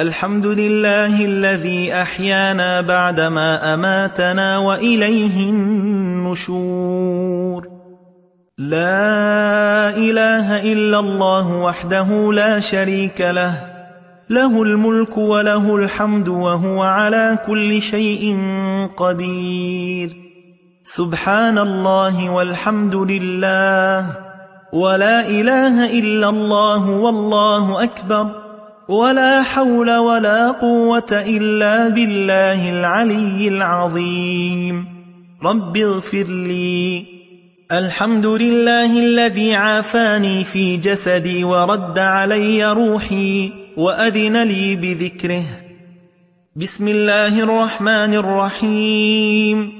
الحمد لله الذي أحيانا بعدما أماتنا وإليه النشور. لا إله إلا الله وحده لا شريك له له الملك وله الحمد وهو على كل شيء قدير. سبحان الله والحمد لله ولا إله إلا الله والله أكبر. ولا حول ولا قوة إلا بالله العلي العظيم. رب اغفر لي. الحمد لله الذي عافاني في جسدي ورد علي روحي وأذن لي بذكره. بسم الله الرحمن الرحيم.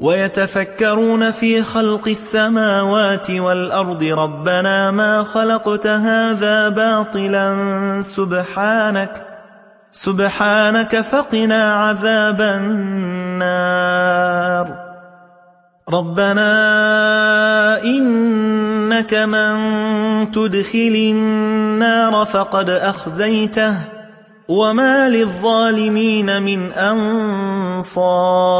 ويتفكرون في خلق السماوات والأرض ربنا ما خلقت هذا باطلا سبحانك سبحانك فقنا عذاب النار. ربنا إنك من تدخل النار فقد أخزيته وما للظالمين من أنصار.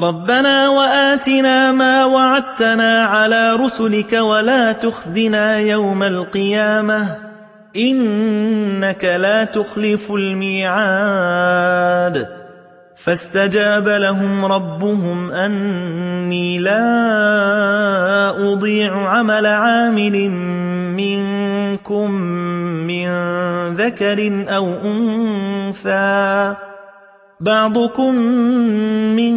ربنا وآتنا ما وعدتنا على رسلك ولا تخزنا يوم القيامة إنك لا تخلف الميعاد فاستجاب لهم ربهم أني لا أضيع عمل عامل منكم من ذكر أو أنثى بعضكم من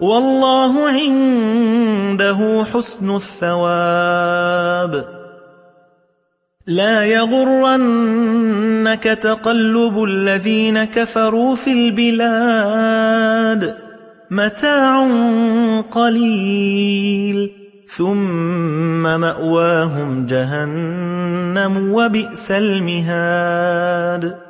والله عنده حسن الثواب. لا يغرنك تقلب الذين كفروا في البلاد متاع قليل. ثم مأواهم جهنم وبئس المهاد.